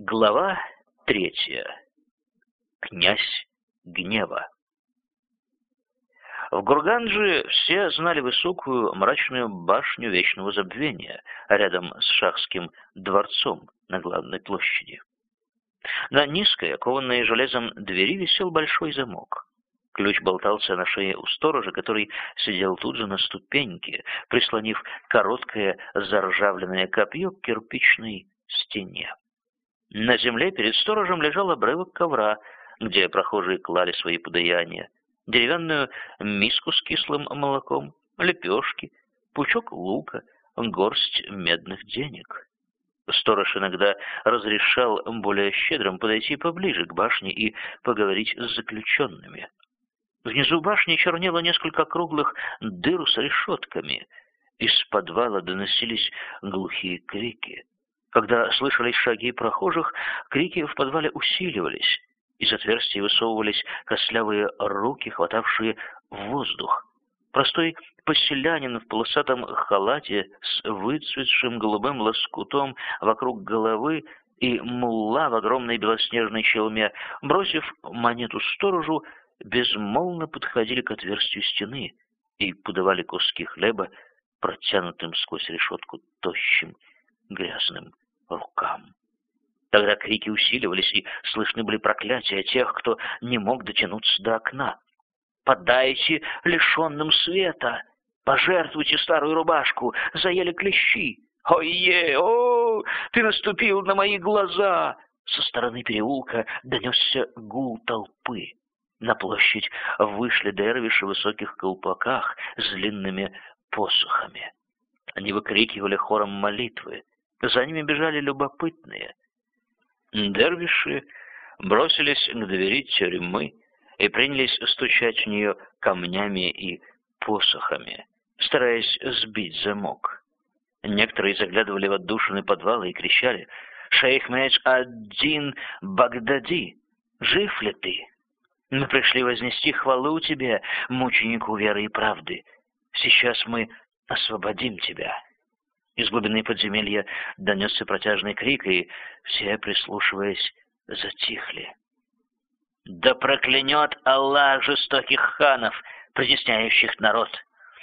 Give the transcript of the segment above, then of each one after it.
Глава третья. Князь гнева. В Гурганджи все знали высокую мрачную башню Вечного Забвения рядом с Шахским дворцом на главной площади. На низкой, окованной железом двери висел большой замок. Ключ болтался на шее у сторожа, который сидел тут же на ступеньке, прислонив короткое заржавленное копье к кирпичной стене. На земле перед сторожем лежал обрывок ковра, где прохожие клали свои подаяния, деревянную миску с кислым молоком, лепешки, пучок лука, горсть медных денег. Сторож иногда разрешал более щедрым подойти поближе к башне и поговорить с заключенными. Внизу башни чернело несколько круглых дыр с решетками. Из подвала доносились глухие крики. Когда слышались шаги прохожих, крики в подвале усиливались. Из отверстий высовывались костлявые руки, хватавшие воздух. Простой поселянин в полосатом халате с выцветшим голубым лоскутом вокруг головы и мулла в огромной белоснежной челме, бросив монету сторожу, безмолвно подходили к отверстию стены и подавали куски хлеба протянутым сквозь решетку тощим грязным рукам. Тогда крики усиливались, и слышны были проклятия тех, кто не мог дотянуться до окна. «Подайте лишенным света! Пожертвуйте старую рубашку! Заели клещи! Ой-е! О! Ты наступил на мои глаза!» Со стороны переулка донесся гул толпы. На площадь вышли дервиши в высоких колпаках с длинными посохами. Они выкрикивали хором молитвы. За ними бежали любопытные. Дервиши бросились к двери тюрьмы и принялись стучать в нее камнями и посохами, стараясь сбить замок. Некоторые заглядывали в отдушины подвала и кричали «Шейх Меч один Багдади! Жив ли ты?» Мы пришли вознести хвалу тебе, мученику веры и правды. Сейчас мы освободим тебя». Из глубины подземелья донесся протяжный крик, и все, прислушиваясь, затихли. «Да проклянет Аллах жестоких ханов, притесняющих народ!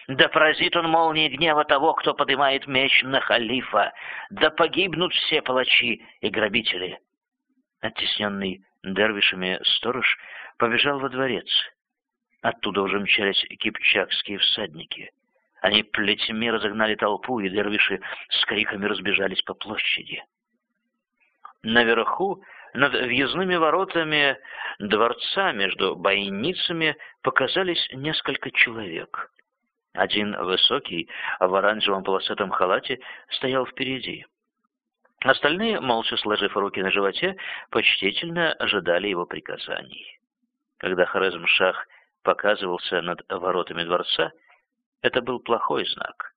Да поразит он молнией гнева того, кто поднимает меч на халифа! Да погибнут все палачи и грабители!» Оттесненный дервишами сторож побежал во дворец. Оттуда уже мчались кипчакские всадники — они плетьми разогнали толпу, и дервиши с криками разбежались по площади. Наверху, над въездными воротами дворца между бойницами показались несколько человек. Один высокий, в оранжевом полосатом халате, стоял впереди. Остальные, молча сложив руки на животе, почтительно ожидали его приказаний. Когда Хорезм-Шах показывался над воротами дворца, это был плохой знак.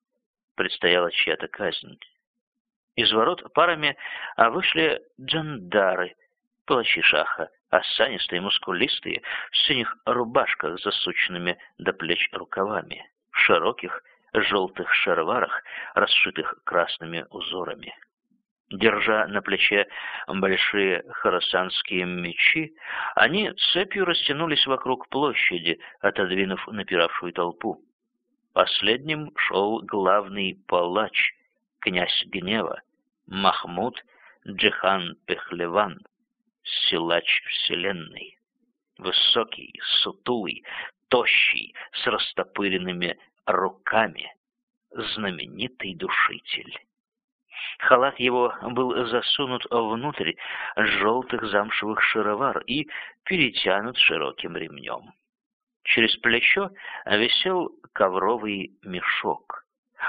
Предстояла чья-то казнь. Из ворот парами а вышли джандары, палачи шаха, осанистые, мускулистые, в синих рубашках засученными до плеч рукавами, в широких желтых шароварах, расшитых красными узорами. Держа на плече большие хоросанские мечи, они цепью растянулись вокруг площади, отодвинув напиравшую толпу. Последним шел главный палач, князь гнева, Махмуд Джихан Пехлеван, силач вселенной. Высокий, сутулый, тощий, с растопыренными руками, знаменитый душитель. Халат его был засунут внутрь желтых замшевых шаровар и перетянут широким ремнем. Через плечо висел ковровый мешок.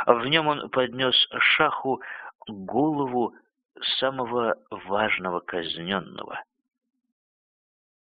В нем он поднес шаху голову самого важного казненного,